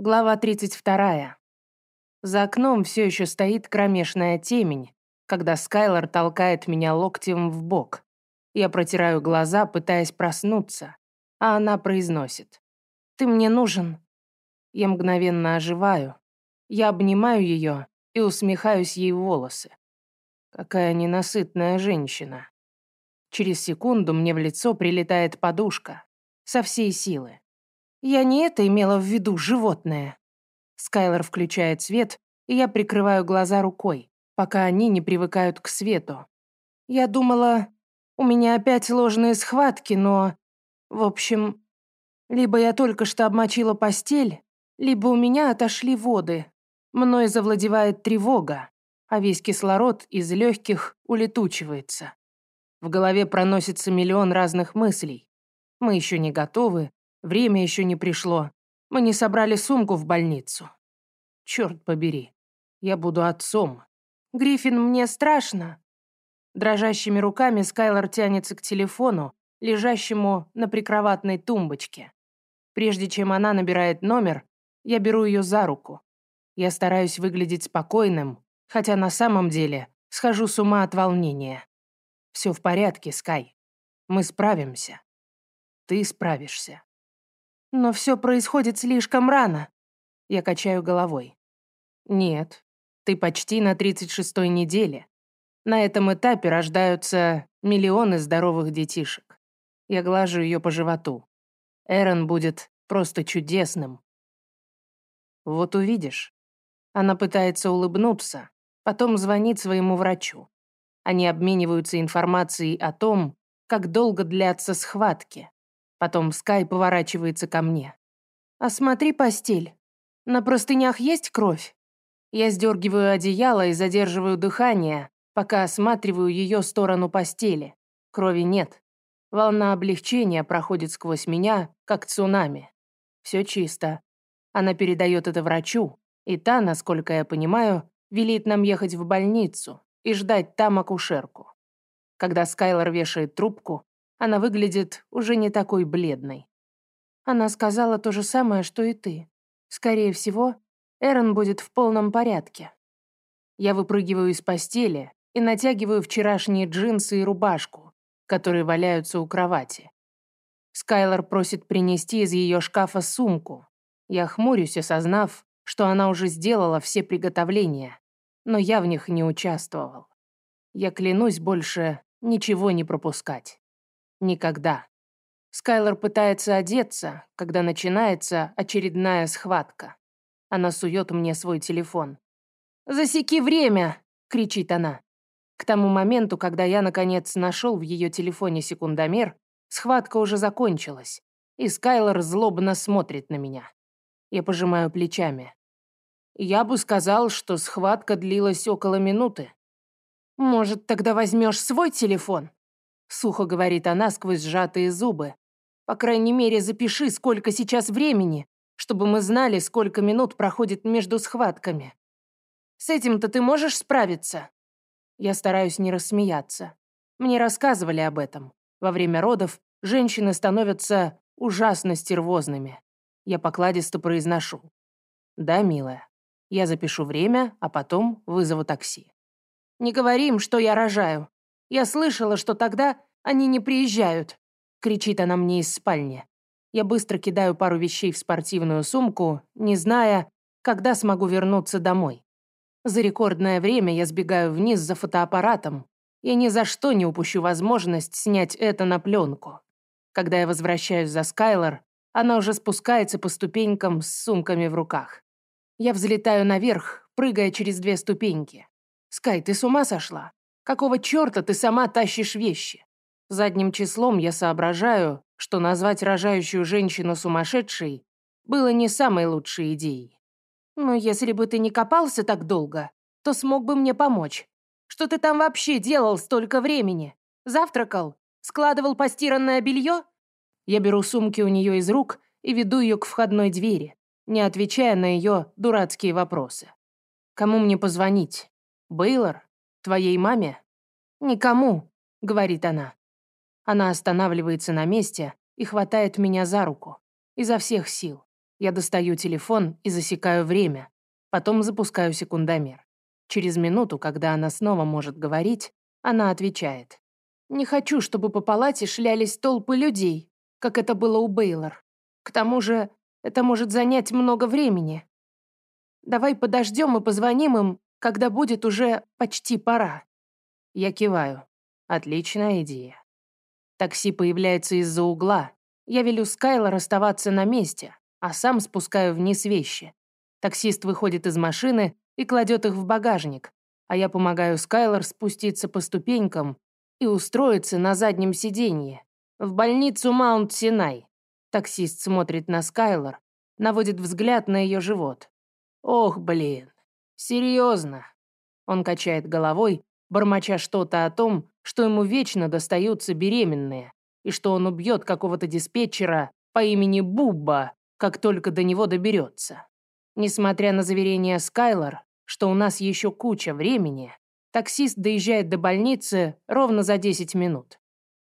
Глава 32. За окном все еще стоит кромешная темень, когда Скайлор толкает меня локтем в бок. Я протираю глаза, пытаясь проснуться, а она произносит. «Ты мне нужен». Я мгновенно оживаю. Я обнимаю ее и усмехаюсь ей в волосы. Какая ненасытная женщина. Через секунду мне в лицо прилетает подушка. Со всей силы. Я не это имела в виду, животное. Скайлор включает свет, и я прикрываю глаза рукой, пока они не привыкают к свету. Я думала, у меня опять ложные схватки, но... В общем, либо я только что обмочила постель, либо у меня отошли воды. Мной завладевает тревога, а весь кислород из легких улетучивается. В голове проносится миллион разных мыслей. Мы еще не готовы, Время еще не пришло. Мы не собрали сумку в больницу. Черт побери. Я буду отцом. Гриффин, мне страшно. Дрожащими руками Скайлор тянется к телефону, лежащему на прикроватной тумбочке. Прежде чем она набирает номер, я беру ее за руку. Я стараюсь выглядеть спокойным, хотя на самом деле схожу с ума от волнения. Все в порядке, Скай. Мы справимся. Ты справишься. Но все происходит слишком рано. Я качаю головой. Нет, ты почти на 36-й неделе. На этом этапе рождаются миллионы здоровых детишек. Я глажу ее по животу. Эрон будет просто чудесным. Вот увидишь. Она пытается улыбнуться, потом звонит своему врачу. Они обмениваются информацией о том, как долго длятся схватки. Потом Скай поворачивается ко мне. «Осмотри постель. На простынях есть кровь?» Я сдергиваю одеяло и задерживаю дыхание, пока осматриваю ее сторону постели. Крови нет. Волна облегчения проходит сквозь меня, как цунами. Все чисто. Она передает это врачу, и та, насколько я понимаю, велит нам ехать в больницу и ждать там акушерку. Когда Скайлор вешает трубку, она выглядит уже не такой бледной. Она сказала то же самое, что и ты. Скорее всего, Эрон будет в полном порядке. Я выпрыгиваю из постели и натягиваю вчерашние джинсы и рубашку, которые валяются у кровати. Скайлор просит принести из ее шкафа сумку. Я хмурюсь, осознав, что она уже сделала все приготовления, но я в них не участвовал. Я клянусь больше ничего не пропускать. Никогда. Скайлор пытается одеться, когда начинается очередная схватка. Она сует мне свой телефон. «Засеки время!» — кричит она. К тому моменту, когда я, наконец, нашел в ее телефоне секундомер, схватка уже закончилась, и Скайлор злобно смотрит на меня. Я пожимаю плечами. Я бы сказал, что схватка длилась около минуты. «Может, тогда возьмешь свой телефон?» Сухо говорит она сквозь сжатые зубы. По крайней мере, запиши, сколько сейчас времени, чтобы мы знали, сколько минут проходит между схватками. С этим-то ты можешь справиться? Я стараюсь не рассмеяться. Мне рассказывали об этом. Во время родов женщины становятся ужасно стервозными. Я покладисто произношу. Да, милая. Я запишу время, а потом вызову такси. Не говори им, что я рожаю. Я слышала, что тогда они не приезжают», — кричит она мне из спальни. Я быстро кидаю пару вещей в спортивную сумку, не зная, когда смогу вернуться домой. За рекордное время я сбегаю вниз за фотоаппаратом. Я ни за что не упущу возможность снять это на пленку. Когда я возвращаюсь за Скайлор, она уже спускается по ступенькам с сумками в руках. Я взлетаю наверх, прыгая через две ступеньки. «Скай, ты с ума сошла? Какого черта ты сама тащишь вещи? Задним числом я соображаю, что назвать рожающую женщину сумасшедшей было не самой лучшей идеей. Но если бы ты не копался так долго, то смог бы мне помочь. Что ты там вообще делал столько времени? Завтракал? Складывал постиранное белье? Я беру сумки у нее из рук и веду ее к входной двери, не отвечая на ее дурацкие вопросы. Кому мне позвонить? Бейлор? Твоей маме?» «Никому», — говорит она. Она останавливается на месте и хватает меня за руку. Изо всех сил. Я достаю телефон и засекаю время, потом запускаю секундомер. Через минуту, когда она снова может говорить, она отвечает. «Не хочу, чтобы по палате шлялись толпы людей, как это было у Бейлор. К тому же, это может занять много времени. Давай подождем и позвоним им, когда будет уже почти пора». Я киваю. Отличная идея. Такси появляется из-за угла. Я велю Скайлор оставаться на месте, а сам спускаю вниз вещи. Таксист выходит из машины и кладет их в багажник, а я помогаю Скайлор спуститься по ступенькам и устроиться на заднем сиденье. В больницу Маунт-Синай. Таксист смотрит на Скайлор, наводит взгляд на ее живот. Ох, блин. Серьезно. Он качает головой, бормоча что-то о том, что ему вечно достаются беременные, и что он убьет какого-то диспетчера по имени Бубба, как только до него доберется. Несмотря на заверение Скайлор, что у нас еще куча времени, таксист доезжает до больницы ровно за 10 минут.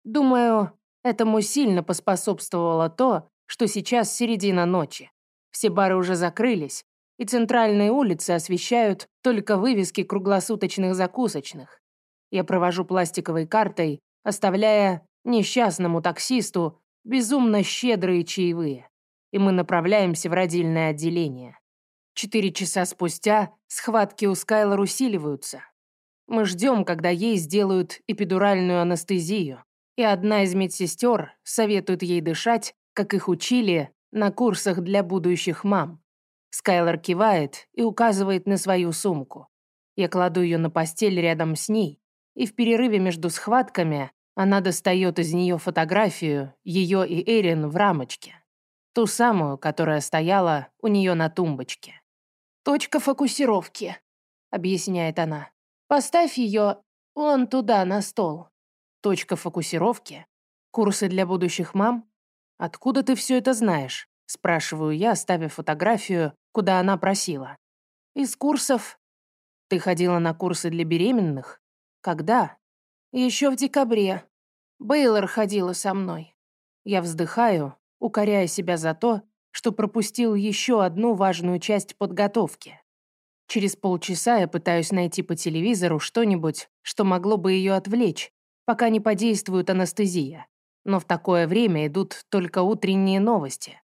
Думаю, этому сильно поспособствовало то, что сейчас середина ночи. Все бары уже закрылись, и центральные улицы освещают только вывески круглосуточных закусочных. Я провожу пластиковой картой, оставляя несчастному таксисту безумно щедрые чаевые, и мы направляемся в родильное отделение. Четыре часа спустя схватки у Скайлор усиливаются. Мы ждем, когда ей сделают эпидуральную анестезию, и одна из медсестер советует ей дышать, как их учили на курсах для будущих мам. Скайлор кивает и указывает на свою сумку. Я кладу ее на постель рядом с ней, и в перерыве между схватками она достает из нее фотографию ее и Эрин в рамочке. Ту самую, которая стояла у нее на тумбочке. «Точка фокусировки», — объясняет она. «Поставь ее вон туда, на стол». «Точка фокусировки? Курсы для будущих мам? Откуда ты все это знаешь?» — спрашиваю я, ставя фотографию куда она просила. Из курсов... Ты ходила на курсы для беременных? Когда? Еще в декабре. Бейлор ходила со мной. Я вздыхаю, укоряя себя за то, что пропустил еще одну важную часть подготовки. Через полчаса я пытаюсь найти по телевизору что-нибудь, что могло бы ее отвлечь, пока не подействует анестезия. Но в такое время идут только утренние новости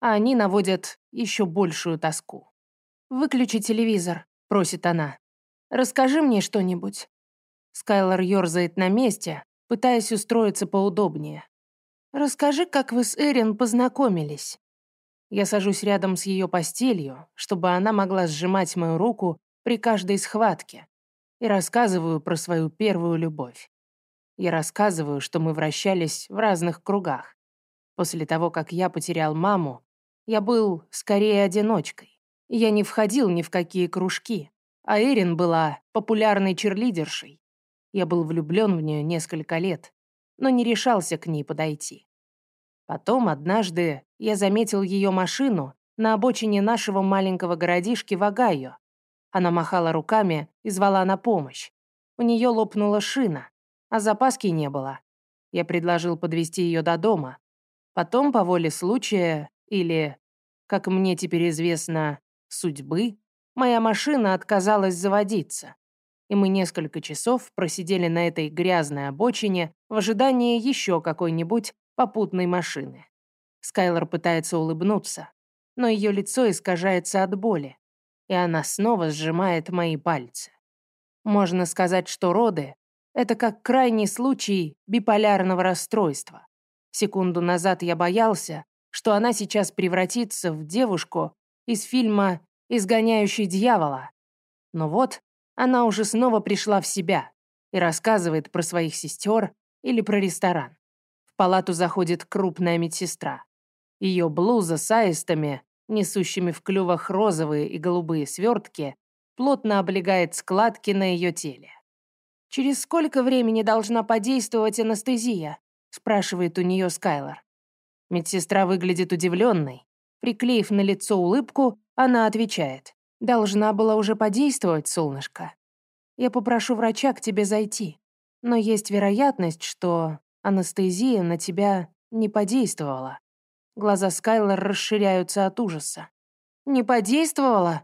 а они наводят еще большую тоску. «Выключи телевизор», — просит она. «Расскажи мне что-нибудь». Скайлор ерзает на месте, пытаясь устроиться поудобнее. «Расскажи, как вы с Эрин познакомились». Я сажусь рядом с ее постелью, чтобы она могла сжимать мою руку при каждой схватке, и рассказываю про свою первую любовь. Я рассказываю, что мы вращались в разных кругах. После того, как я потерял маму, я был скорее одиночкой. Я не входил ни в какие кружки, а Эрин была популярной черлидершей. Я был влюблен в нее несколько лет, но не решался к ней подойти. Потом, однажды, я заметил ее машину на обочине нашего маленького городишки в Огайо. Она махала руками и звала на помощь. У нее лопнула шина, а запаски не было. Я предложил подвести ее до дома. Потом, по воле случая, или, как мне теперь известно, судьбы, моя машина отказалась заводиться, и мы несколько часов просидели на этой грязной обочине в ожидании еще какой-нибудь попутной машины. Скайлор пытается улыбнуться, но ее лицо искажается от боли, и она снова сжимает мои пальцы. Можно сказать, что роды — это как крайний случай биполярного расстройства. Секунду назад я боялся, что она сейчас превратится в девушку из фильма «Изгоняющий дьявола». Но вот она уже снова пришла в себя и рассказывает про своих сестер или про ресторан. В палату заходит крупная медсестра. Ее блуза с аистами, несущими в клювах розовые и голубые свертки, плотно облегает складки на ее теле. «Через сколько времени должна подействовать анестезия?» спрашивает у нее Скайлор. Медсестра выглядит удивленной. Приклеив на лицо улыбку, она отвечает. «Должна была уже подействовать, солнышко. Я попрошу врача к тебе зайти. Но есть вероятность, что анестезия на тебя не подействовала». Глаза Скайлор расширяются от ужаса. «Не подействовало?»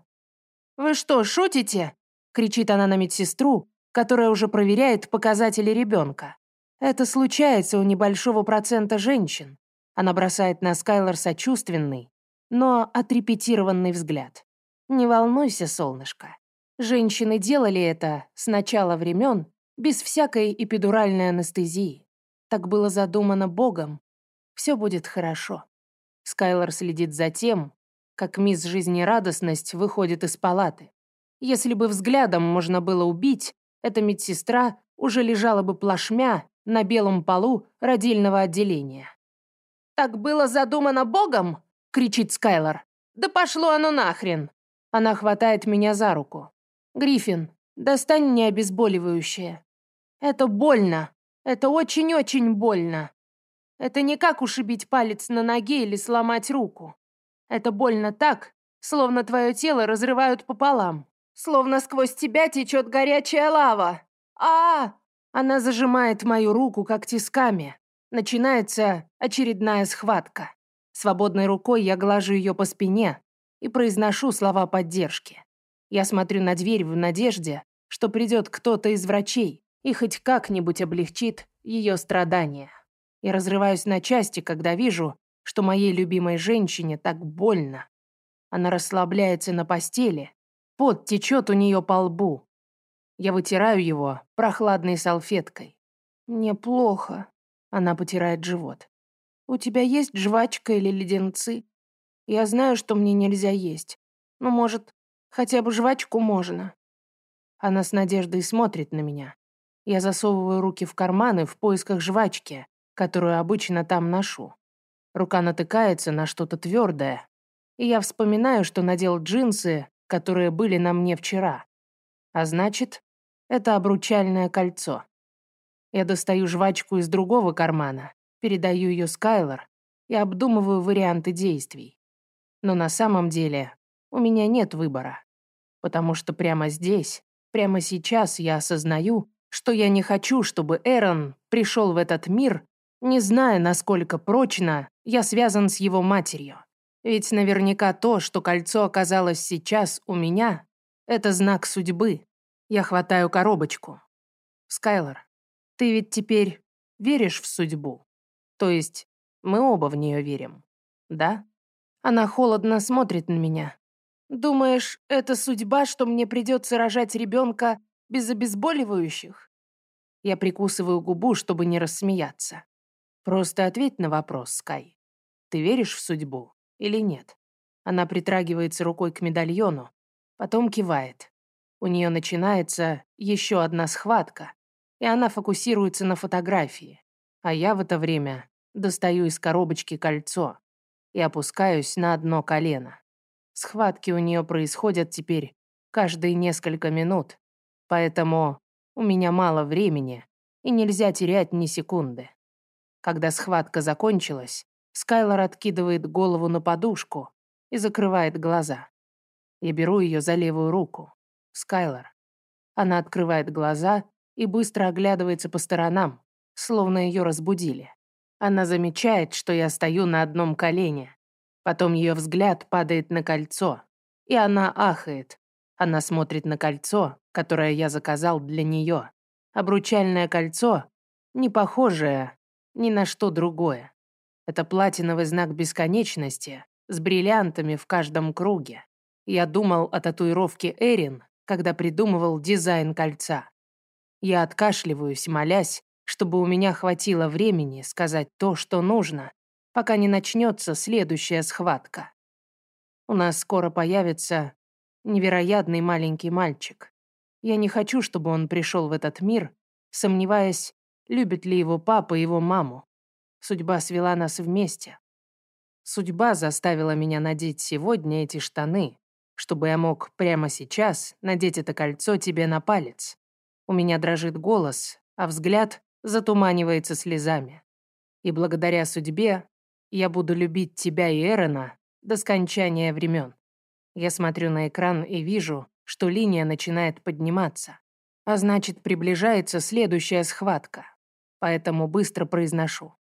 «Вы что, шутите?» — кричит она на медсестру, которая уже проверяет показатели ребенка. Это случается у небольшого процента женщин. Она бросает на Скайлор сочувственный, но отрепетированный взгляд. «Не волнуйся, солнышко. Женщины делали это с начала времен без всякой эпидуральной анестезии. Так было задумано Богом. Все будет хорошо». Скайлор следит за тем, как мисс Жизнерадостность выходит из палаты. Если бы взглядом можно было убить, эта медсестра уже лежала бы плашмя на белом полу родильного отделения. «Так было задумано Богом?» — кричит Скайлор. «Да пошло оно нахрен!» Она хватает меня за руку. «Гриффин, достань мне обезболивающее. Это больно. Это очень-очень больно. Это не как ушибить палец на ноге или сломать руку. Это больно так, словно твое тело разрывают пополам. Словно сквозь тебя течет горячая лава. а, -а, -а Она зажимает мою руку, как тисками. Начинается очередная схватка. Свободной рукой я глажу ее по спине и произношу слова поддержки. Я смотрю на дверь в надежде, что придет кто-то из врачей и хоть как-нибудь облегчит ее страдания. И разрываюсь на части, когда вижу, что моей любимой женщине так больно. Она расслабляется на постели, Пот течет у нее по лбу. Я вытираю его прохладной салфеткой. «Мне плохо», — она потирает живот. «У тебя есть жвачка или леденцы? Я знаю, что мне нельзя есть. Но, может, хотя бы жвачку можно?» Она с надеждой смотрит на меня. Я засовываю руки в карманы в поисках жвачки, которую обычно там ношу. Рука натыкается на что-то твердое, и я вспоминаю, что надел джинсы которые были на мне вчера. А значит, это обручальное кольцо. Я достаю жвачку из другого кармана, передаю ее Скайлор и обдумываю варианты действий. Но на самом деле у меня нет выбора. Потому что прямо здесь, прямо сейчас я осознаю, что я не хочу, чтобы Эрон пришел в этот мир, не зная, насколько прочно я связан с его матерью. Ведь наверняка то, что кольцо оказалось сейчас у меня, это знак судьбы. Я хватаю коробочку. Скайлор, ты ведь теперь веришь в судьбу? То есть мы оба в нее верим, да? Она холодно смотрит на меня. Думаешь, это судьба, что мне придется рожать ребенка без обезболивающих? Я прикусываю губу, чтобы не рассмеяться. Просто ответь на вопрос, Скай. Ты веришь в судьбу? или нет. Она притрагивается рукой к медальону, потом кивает. У нее начинается еще одна схватка, и она фокусируется на фотографии. А я в это время достаю из коробочки кольцо и опускаюсь на одно колено. Схватки у нее происходят теперь каждые несколько минут, поэтому у меня мало времени и нельзя терять ни секунды. Когда схватка закончилась, Скайлор откидывает голову на подушку и закрывает глаза. Я беру ее за левую руку. Скайлор. Она открывает глаза и быстро оглядывается по сторонам, словно ее разбудили. Она замечает, что я стою на одном колене. Потом ее взгляд падает на кольцо, и она ахает. Она смотрит на кольцо, которое я заказал для нее. Обручальное кольцо, не похожее ни на что другое. Это платиновый знак бесконечности с бриллиантами в каждом круге. Я думал о татуировке Эрин, когда придумывал дизайн кольца. Я откашливаюсь, молясь, чтобы у меня хватило времени сказать то, что нужно, пока не начнется следующая схватка. У нас скоро появится невероятный маленький мальчик. Я не хочу, чтобы он пришел в этот мир, сомневаясь, любит ли его папа его маму. Судьба свела нас вместе. Судьба заставила меня надеть сегодня эти штаны, чтобы я мог прямо сейчас надеть это кольцо тебе на палец. У меня дрожит голос, а взгляд затуманивается слезами. И благодаря судьбе я буду любить тебя и Эрона до скончания времен. Я смотрю на экран и вижу, что линия начинает подниматься, а значит, приближается следующая схватка. Поэтому быстро произношу.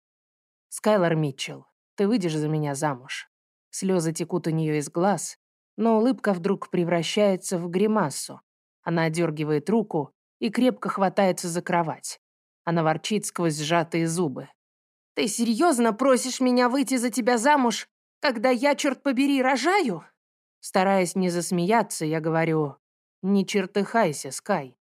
Скайлор Митчелл. ты выйдешь за меня замуж. Слезы текут у нее из глаз, но улыбка вдруг превращается в гримасу. Она дергивает руку и крепко хватается за кровать. Она ворчит сквозь сжатые зубы. «Ты серьезно просишь меня выйти за тебя замуж, когда я, черт побери, рожаю?» Стараясь не засмеяться, я говорю, «Не чертыхайся, Скай».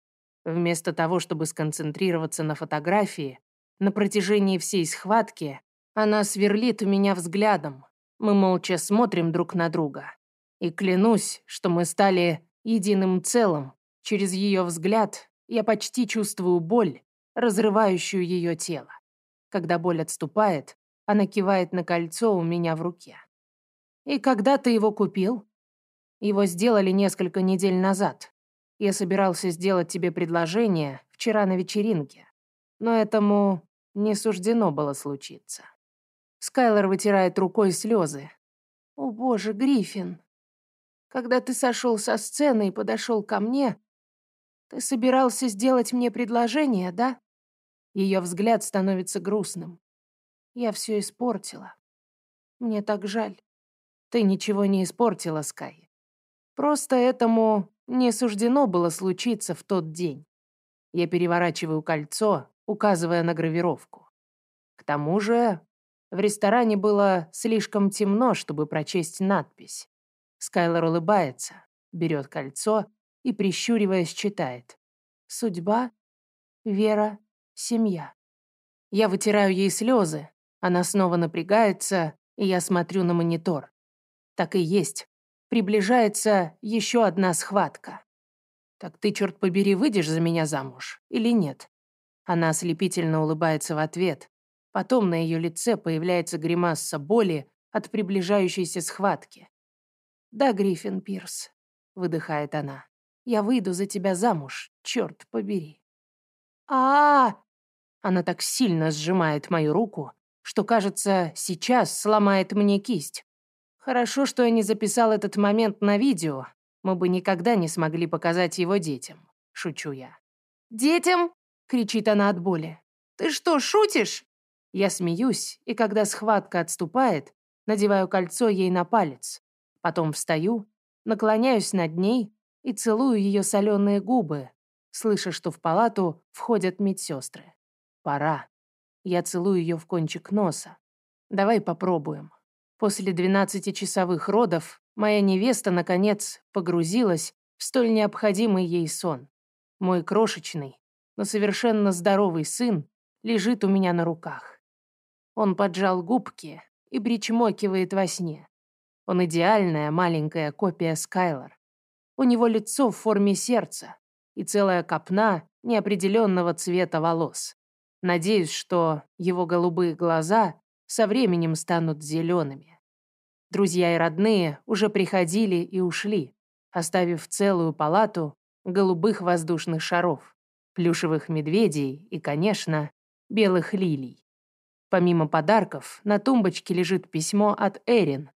Вместо того, чтобы сконцентрироваться на фотографии, на протяжении всей схватки, она сверлит у меня взглядом. Мы молча смотрим друг на друга. И клянусь, что мы стали единым целым. Через ее взгляд я почти чувствую боль, разрывающую ее тело. Когда боль отступает, она кивает на кольцо у меня в руке. «И когда ты его купил?» «Его сделали несколько недель назад. Я собирался сделать тебе предложение вчера на вечеринке. Но этому не суждено было случиться». Скайлор вытирает рукой слезы. «О боже, Гриффин, когда ты сошел со сцены и подошел ко мне, ты собирался сделать мне предложение, да? Ее взгляд становится грустным. Я все испортила. Мне так жаль. Ты ничего не испортила, Скай. Просто этому не суждено было случиться в тот день. Я переворачиваю кольцо, указывая на гравировку. К тому же в ресторане было слишком темно, чтобы прочесть надпись. Скайлор улыбается, берет кольцо и, прищуриваясь, читает. «Судьба, вера, семья». Я вытираю ей слезы, она снова напрягается, и я смотрю на монитор. Так и есть. Приближается еще одна схватка. «Так ты, черт побери, выйдешь за меня замуж или нет?» Она ослепительно улыбается в ответ. Потом на ее лице появляется гримаса боли от приближающейся схватки. «Да, Гриффин Пирс», — выдыхает она. «Я выйду за тебя замуж, черт побери». а, -а, -а Она так сильно сжимает мою руку, что, кажется, сейчас сломает мне кисть. Хорошо, что я не записал этот момент на видео. Мы бы никогда не смогли показать его детям. Шучу я. «Детям?» — кричит она от боли. «Ты что, шутишь?» Я смеюсь, и когда схватка отступает, надеваю кольцо ей на палец. Потом встаю, наклоняюсь над ней и целую ее соленые губы, слыша, что в палату входят медсестры. Пора. Я целую ее в кончик носа. Давай попробуем. После 12-часовых родов моя невеста, наконец, погрузилась в столь необходимый ей сон. Мой крошечный, но совершенно здоровый сын лежит у меня на руках. Он поджал губки и причмокивает во сне. Он идеальная маленькая копия Скайлор. У него лицо в форме сердца и целая копна неопределенного цвета волос. Надеюсь, что его голубые глаза со временем станут зелеными. Друзья и родные уже приходили и ушли, оставив целую палату голубых воздушных шаров, плюшевых медведей и, конечно, белых лилий. Помимо подарков, на тумбочке лежит письмо от Эрин,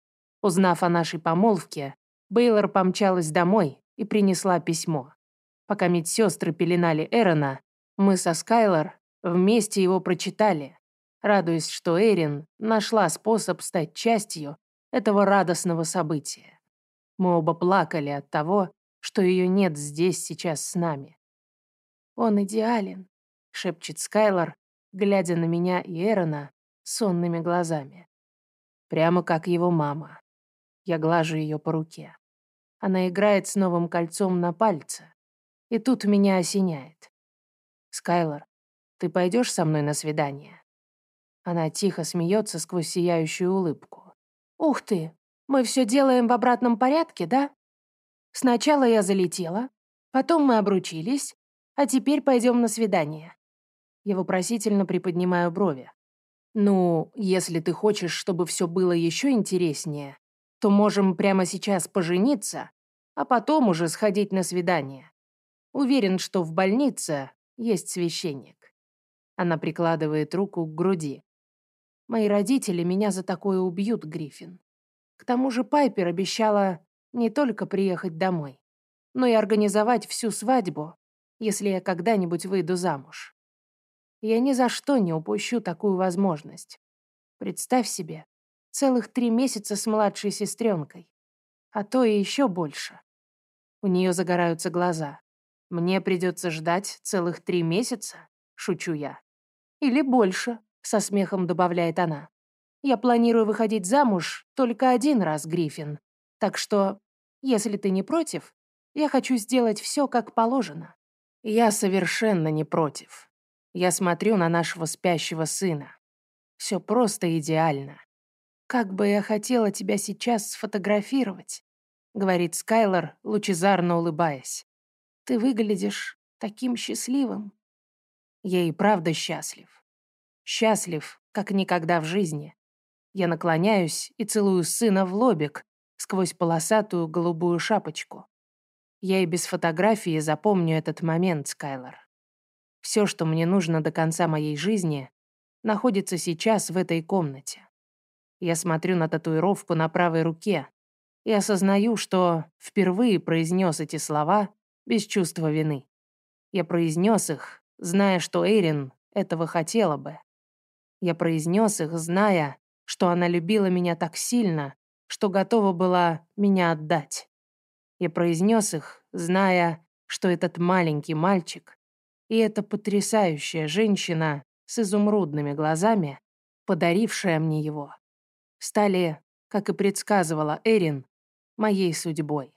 Узнав о нашей помолвке, Бейлор помчалась домой и принесла письмо. Пока медсестры пеленали Эрона, мы со Скайлор вместе его прочитали, радуясь, что Эрин нашла способ стать частью этого радостного события. Мы оба плакали от того, что ее нет здесь сейчас с нами. «Он идеален», — шепчет Скайлор, глядя на меня и Эрона сонными глазами. Прямо как его мама. Я глажу ее по руке. Она играет с новым кольцом на пальце. И тут меня осеняет. «Скайлор, ты пойдешь со мной на свидание?» Она тихо смеется сквозь сияющую улыбку. «Ух ты, мы все делаем в обратном порядке, да? Сначала я залетела, потом мы обручились, а теперь пойдем на свидание». Я вопросительно приподнимаю брови. «Ну, если ты хочешь, чтобы все было еще интереснее, то можем прямо сейчас пожениться, а потом уже сходить на свидание. Уверен, что в больнице есть священник. Она прикладывает руку к груди. Мои родители меня за такое убьют, Гриффин. К тому же Пайпер обещала не только приехать домой, но и организовать всю свадьбу, если я когда-нибудь выйду замуж. Я ни за что не упущу такую возможность. Представь себе, Целых три месяца с младшей сестренкой. А то и еще больше. У нее загораются глаза. Мне придется ждать целых три месяца, шучу я. Или больше, со смехом добавляет она. Я планирую выходить замуж только один раз, Гриффин. Так что, если ты не против, я хочу сделать все как положено. Я совершенно не против. Я смотрю на нашего спящего сына. Все просто идеально. Как бы я хотела тебя сейчас сфотографировать, говорит Скайлор, лучезарно улыбаясь. Ты выглядишь таким счастливым. Я и правда счастлив. Счастлив, как никогда в жизни. Я наклоняюсь и целую сына в лобик сквозь полосатую голубую шапочку. Я и без фотографии запомню этот момент, Скайлор. Все, что мне нужно до конца моей жизни, находится сейчас в этой комнате. Я смотрю на татуировку на правой руке и осознаю, что впервые произнес эти слова без чувства вины. Я произнес их, зная, что Эйрин этого хотела бы. Я произнес их, зная, что она любила меня так сильно, что готова была меня отдать. Я произнес их, зная, что этот маленький мальчик и эта потрясающая женщина с изумрудными глазами, подарившая мне его, стали, как и предсказывала Эрин, моей судьбой.